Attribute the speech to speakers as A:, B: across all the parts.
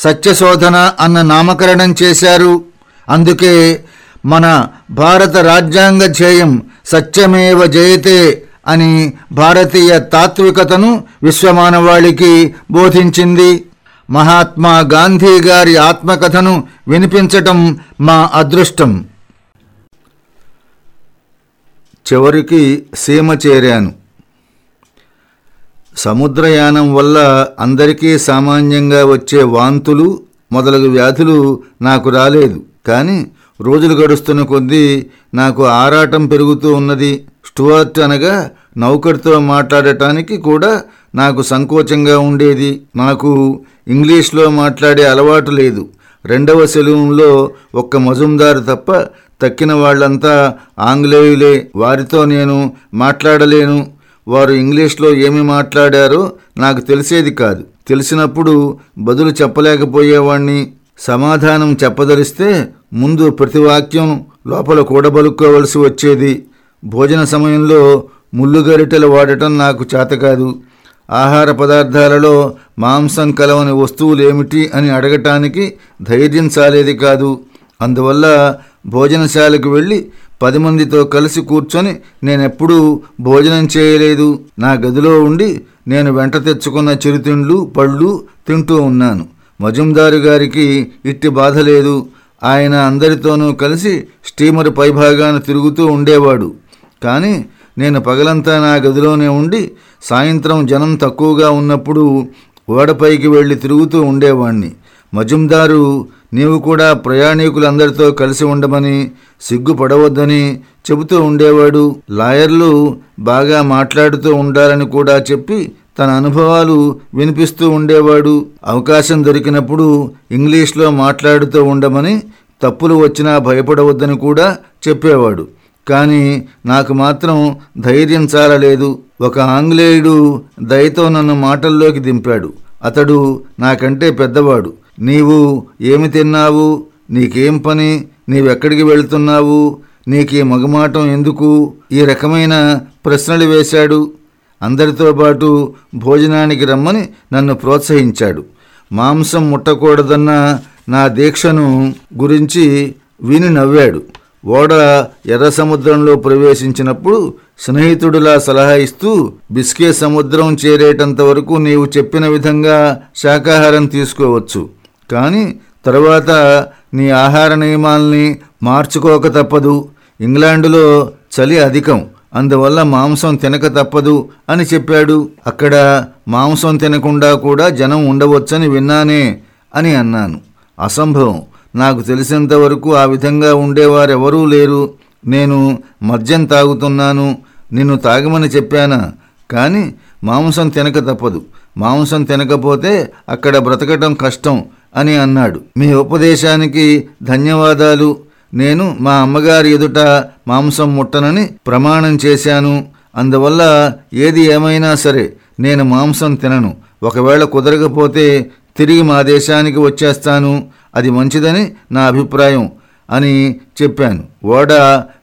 A: సత్యశోధన అన్న నామకరణం చేశారు. అందుకే మన భారత రాజ్యాంగ ధ్యేయం సత్యమేవ జయతే అని భారతీయ తాత్వికతను విశ్వమానవాళికి బోధించింది. మహాత్మా గాంధీ గారి ఆత్మకథను వినిపించటం మా అదృష్టం. చివరికి సీమ చేరాను. సముద్రయానం వల్ల అందరికీ సామాన్యంగా వచ్చే వాంతులు మొదలగు వ్యాధులు నాకు రాలేదు. కానీ రోజులు గడుస్తున్న కొద్దీ నాకు ఆరాటం పెరుగుతూ ఉన్నది. స్టువర్ట్ అనగా నౌకర్తో మాట్లాడటానికి కూడా నాకు సంకోచంగా ఉండేది. నాకు ఇంగ్లీష్లో మాట్లాడే అలవాటు లేదు. రెండవ సెలవులో ఒక్క మజుందారు తప్ప తక్కిన వాళ్ళంతా ఆంగ్లేయులే. వారితో నేను మాట్లాడలేను. వారు ఇంగ్లీష్లో ఏమి మాట్లాడారో నాకు తెలిసేది కాదు. తెలిసినప్పుడు బదులు చెప్పలేకపోయేవాణ్ణి సమాధానం చెప్పదలిస్తే ముందు ప్రతి వాక్యం లోపల కూడబలుక్కోవలసి వచ్చేది. భోజన సమయంలో ముళ్ళుగరిటెలు వాడటం నాకు చేతకాదు ఆహార పదార్థాలలో మాంసం కలవని వస్తువులు ఏమిటి అని అడగటానికి ధైర్యం సాలేది కాదు. అందువల్ల భోజనశాలకు వెళ్ళి పది మందితో కలిసి కూర్చొని నేనెప్పుడూ భోజనం చేయలేదు. నా గదిలో ఉండి నేను వెంట తెచ్చుకున్న చిరుతిండ్లు పళ్ళు తింటూ ఉన్నాను. మజుందారు గారికి ఇట్టి బాధ లేదు. ఆయన అందరితోనూ కలిసి స్టీమర్ పైభాగాన తిరుగుతూ ఉండేవాడు. కానీ నేను పగలంతా నా గదిలోనే ఉండి సాయంత్రం జనం తక్కువగా ఉన్నప్పుడు ఓడపైకి వెళ్ళి తిరుగుతూ ఉండేవాణ్ణి. మజుందారు నీవు కూడా ప్రయాణికులందరితో కలిసి ఉండమని సిగ్గుపడవద్దని చెబుతూ ఉండేవాడు. లాయర్లు బాగా మాట్లాడుతూ ఉండాలని కూడా చెప్పి తన అనుభవాలు వినిపిస్తూ ఉండేవాడు. అవకాశం దొరికినప్పుడు ఇంగ్లీష్లో మాట్లాడుతూ ఉండమని తప్పులు వచ్చినా భయపడవద్దని కూడా చెప్పేవాడు. కానీ నాకు మాత్రం ధైర్యం చాలలేదు. ఒక ఆంగ్లేయుడు దయతో నన్ను మాటల్లోకి దింపాడు. అతడు నాకంటే పెద్దవాడు. నీవు ఏమి తిన్నావు? నీకేం పని? నీవెక్కడికి వెళ్తున్నావు? నీకే మగమాటం ఎందుకు? ఈ రకమైన ప్రశ్నలు వేశాడు. అందరితో పాటు భోజనానికి రమ్మని నన్ను ప్రోత్సహించాడు. మాంసం ముట్టకూడదన్న నా దీక్షను గురించి విని నవ్వాడు. ఓడ ఎర్ర సముద్రంలో ప్రవేశించినప్పుడు స్నేహితుడిలా సలహా ఇస్తూ బిస్కే సముద్రం చేరేటంత వరకు నీవు చెప్పిన విధంగా శాకాహారం తీసుకోవచ్చు. కానీ తరువాత నీ ఆహార నియమాల్ని మార్చుకోక తప్పదు. ఇంగ్లాండులో చలి అధికం అందువల్ల మాంసం తినక తప్పదు అని చెప్పాడు. అక్కడ మాంసం తినకుండా కూడా జనం ఉండవచ్చని విన్నానే అని అన్నాను. అసంభవం. నాకు తెలిసినంత వరకు ఆ విధంగా ఉండేవారెవరూ లేరు. నేను మద్యం తాగుతున్నాను నిన్ను తాగమని చెప్పానా? కానీ మాంసం తినక తప్పదు. మాంసం తినకపోతే అక్కడ బ్రతకటం కష్టం. అని అన్నాడు. మీ ఉపదేశానికి ధన్యవాదాలు. నేను మా అమ్మగారి ఎదుట మాంసం ముట్టనని ప్రమాణం చేశాను. అందువల్ల ఏది ఏమైనా సరే నేను మాంసం తినను. ఒకవేళ కుదరకపోతే తిరిగి మా దేశానికి వచ్చేస్తాను. అది మంచిదని నా అభిప్రాయం అని చెప్పాను. ఓడ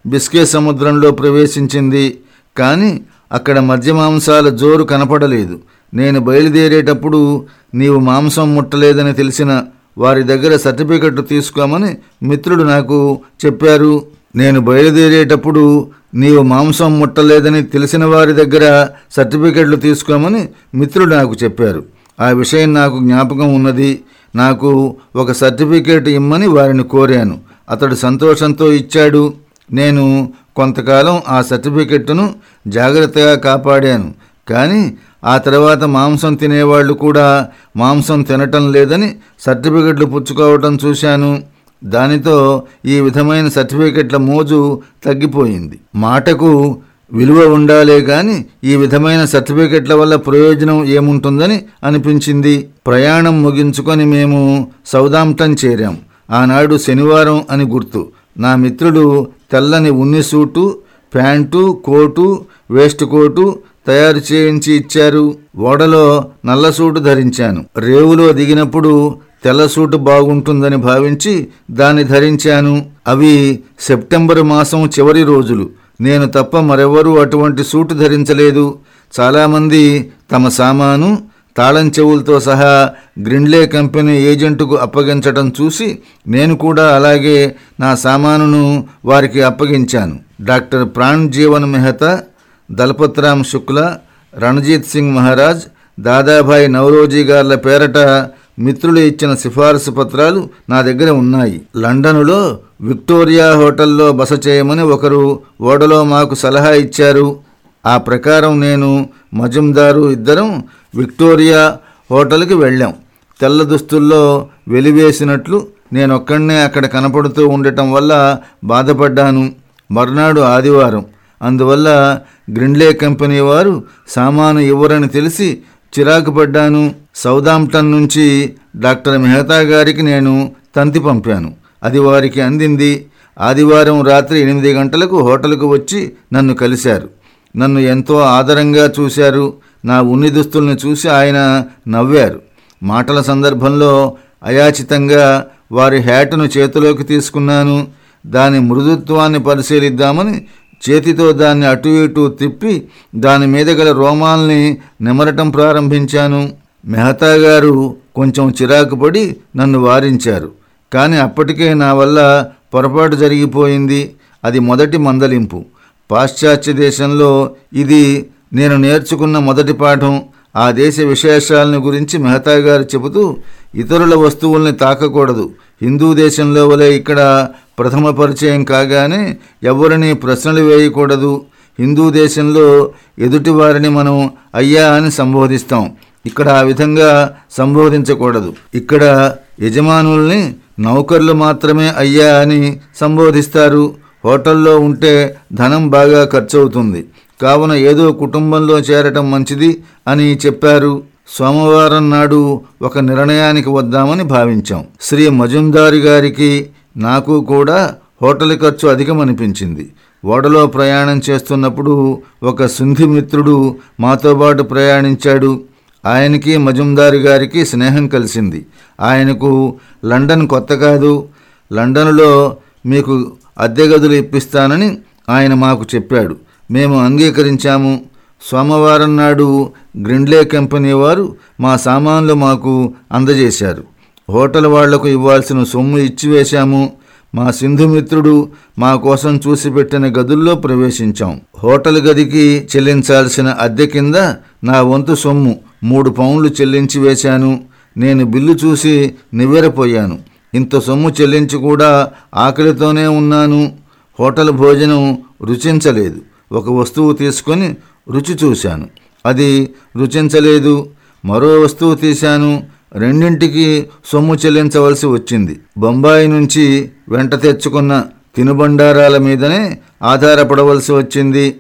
A: బిస్కే సముద్రంలో ప్రవేశించింది. కానీ అక్కడ మధ్య మాంసాల జోరు కనపడలేదు. నేను బయలుదేరేటప్పుడు నీవు మాంసం ముట్టలేదని తెలిసిన వారి దగ్గర సర్టిఫికెట్లు తీసుకోమని మిత్రుడు నాకు చెప్పారు. నేను బయలుదేరేటప్పుడు నీవు మాంసం ముట్టలేదని తెలిసిన వారి దగ్గర సర్టిఫికెట్లు తీసుకోమని మిత్రుడు నాకు చెప్పారు. ఆ విషయం నాకు జ్ఞాపకం ఉన్నది. నాకు ఒక సర్టిఫికేట్ ఇమ్మని వారిని కోరాను. అతడు సంతోషంతో ఇచ్చాడు. నేను కొంతకాలం ఆ సర్టిఫికెట్ను జాగ్రత్తగా కాపాడాను. కానీ ఆ తర్వాత మాంసం తినేవాళ్ళు కూడా మాంసం తినటం లేదని సర్టిఫికెట్లు పుచ్చుకోవటం చూశాను. దానితో ఈ విధమైన సర్టిఫికెట్ల మోజు తగ్గిపోయింది. మాటకు విలువ ఉండాలే గాని ఈ విధమైన సర్టిఫికెట్ల వల్ల ప్రయోజనం ఏముంటుందని అనిపించింది. ప్రయాణం ముగించుకొని మేము సౌదాంప్టన్ చేరాం. ఆనాడు శనివారం అని గుర్తు. నా మిత్రుడు తెల్లని ఉన్ని suit pant coat waistcoat తయారు చేయించి ఇచ్చారు. ఓడలో నల్ల సూటు ధరించాను. రేవులో దిగినప్పుడు తెల్ల సూటు బాగుంటుందని భావించి దాన్ని ధరించాను. అవి సెప్టెంబర్ మాసం చివరి రోజులు. నేను తప్ప మరెవరూ అటువంటి సూటు ధరించలేదు. చాలామంది తమ సామాను తాళం చెవులతో సహా గ్రిండ్లే కంపెనీ ఏజెంటుకు అప్పగించటం చూసి నేను కూడా అలాగే నా సామానును వారికి అప్పగించాను. డాక్టర్ ప్రాణ్ జీవన్ మెహతా దళపత్రాం శుక్ల రణజీత్ సింగ్ మహారాజ్ దాదాభాయ్ నవరోజీ గార్ల పేరట మిత్రులు ఇచ్చిన సిఫారసు పత్రాలు నా దగ్గర ఉన్నాయి. లండనులో విక్టోరియా హోటల్లో బస చేయమని ఒకరు ఓడలో మాకు సలహా ఇచ్చారు. ఆ ప్రకారం నేను మజుందారు ఇద్దరం విక్టోరియా హోటల్కి వెళ్ళాం. తెల్ల దుస్తుల్లో వెలివేసినట్లు నేనొక్కడనే అక్కడ కనపడుతూ ఉండటం వల్ల బాధపడ్డాను. మర్నాడు ఆదివారం. అందువల్ల గ్రిండ్లే కంపెనీ వారు సామాను ఇవ్వరని తెలిసి చిరాకు పడ్డాను. సౌదాంప్టన్ నుంచి డాక్టర్ మెహతా గారికి నేను తంతి పంపాను. అది వారికి అందింది. ఆదివారం రాత్రి ఎనిమిది గంటలకు హోటల్కు వచ్చి నన్ను కలిశారు. నన్ను ఎంతో ఆదరంగా చూశారు. నా ఉన్ని దుస్తుల్ని చూసి ఆయన నవ్వారు. మాటల సందర్భంలో అయాచితంగా వారి హ్యాటును చేతిలోకి తీసుకున్నాను. దాని మృదుత్వాన్ని పరిశీలిద్దామని చేతితో దాన్ని అటు ఇటు తిప్పి దాని మీద గల రోమాల్ని నిమరటం ప్రారంభించాను. మెహతా గారు కొంచెం చిరాకు పడి నన్ను వారించారు. కానీ అప్పటికే నా వల్ల పొరపాటు జరిగిపోయింది. అది మొదటి మందలింపు. పాశ్చాత్య దేశంలో ఇది నేను నేర్చుకున్న మొదటి పాఠం. ఆ దేశ విశేషాలను గురించి మెహతా గారు చెబుతూ ఇతరుల వస్తువుల్ని తాకకూడదు. హిందూ దేశంలో వలె ఇక్కడ ప్రథమ పరిచయం కాగానే ఎవరిని ప్రశ్నలు వేయకూడదు. హిందూ దేశంలో ఎదుటివారిని మనం అయ్యా అని సంబోధిస్తాం. ఇక్కడ ఆ విధంగా సంబోధించకూడదు. ఇక్కడ యజమానుల్ని నౌకర్లు మాత్రమే అయ్యా అని సంబోధిస్తారు. హోటల్లో ఉంటే ధనం బాగా ఖర్చవుతుంది. కావున ఏదో కుటుంబంలో చేరటం మంచిది అని చెప్పారు. సోమవారం నాడు ఒక నిర్ణయానికి వద్దామని భావించాం. శ్రీ మజుందారి గారికి నాకు కూడా హోటల్ ఖర్చు అధికమనిపించింది. ఓడలో ప్రయాణం చేస్తున్నప్పుడు ఒక సుంధి మిత్రుడు మాతో పాటు ప్రయాణించాడు. ఆయనకి మజుందారి గారికి స్నేహం కలిసింది. ఆయనకు లండన్ కొత్త కాదు. లండన్లో మీకు అద్దె గదులు ఇప్పిస్తానని ఆయన మాకు చెప్పాడు. మేము అంగీకరించాము. సోమవారం నాడు గ్రిండ్లే కంపెనీ వారు మా సామాన్లు మాకు అందజేశారు. హోటల్ వాళ్ళకు ఇవ్వాల్సిన సొమ్ము ఇచ్చివేశాము మా సింధుమిత్రుడు మా కోసం చూసి పెట్టిన గదుల్లో ప్రవేశించాం. హోటల్ గదికి చెల్లించాల్సిన అద్దె కింద నా వంతు సొమ్ము మూడు పౌండ్లు చెల్లించి వేశాను. నేను బిల్లు చూసి నివ్వెరపోయాను. ఇంత సొమ్ము చెల్లించి కూడా ఆకలితోనే ఉన్నాను. హోటల్ భోజనం రుచించలేదు. ఒక వస్తువు తీసుకొని రుచి చూశాను. అది రుచించలేదు. మరో వస్తువు తీశాను. రెండింటికి సొమ్ము చెల్లించవలసి వచ్చింది. బొంబాయి నుంచి వెంట తెచ్చుకున్న తినుబండారాల మీదనే ఆధారపడవలసి వచ్చింది.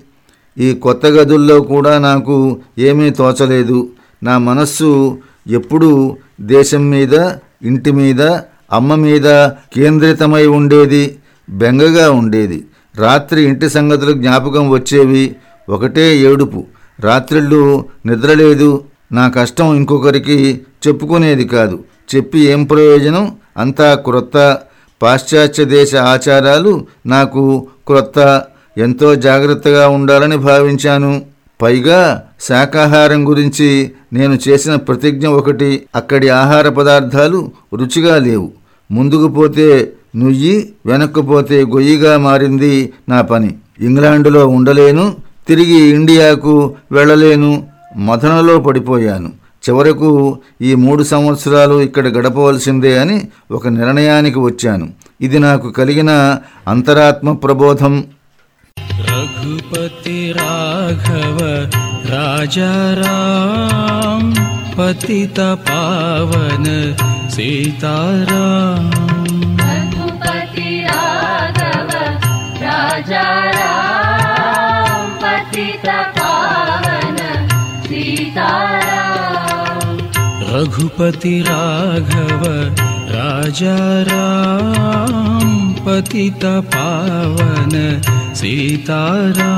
A: ఈ కొత్త గదుల్లో కూడా నాకు ఏమీ తోచలేదు. నా మనస్సు ఎప్పుడూ దేశం మీద ఇంటి మీద అమ్మ మీద కేంద్రితమై ఉండేది బెంగగా ఉండేది. రాత్రి ఇంటి సంగతులు జ్ఞాపకం వచ్చేవి ఒకటే ఏడుపు. రాత్రిళ్ళు నిద్రలేదు నా కష్టం ఇంకొకరికి చెప్పుకునేది కాదు. చెప్పి ఏం ప్రయోజనం? అంతా క్రొత్త. పాశ్చాత్య దేశ ఆచారాలు నాకు క్రొత్త. ఎంతో జాగ్రత్తగా ఉండాలని భావించాను. పైగా శాకాహారం గురించి నేను చేసిన ప్రతిజ్ఞ ఒకటి. అక్కడి ఆహార పదార్థాలు రుచిగా లేవు. ముందుకు పోతే నుయ్యి వెనక్కు పోతే గొయ్యిగా మారింది నా పని. ఇంగ్లాండులో ఉండలేను. తిరిగి ఇండియాకు వెళ్ళలేను. మథనలో పడిపోయాను. చివరకు ఈ మూడు సంవత్సరాలు ఇక్కడ గడపవలసిందే అని ఒక నిర్ణయానికి వచ్చాను. ఇది నాకు కలిగిన అంతరాత్మ ప్రబోధం.
B: రఘుపతి రాఘవ రాజారావన సీతారా పావన పతిత
C: रघुपति राघव राजा राम पति तावन सीतारा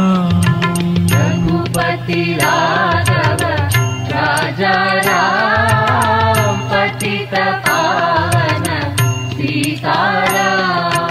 B: रघुपति राजा राम पतितपावन सीताराम।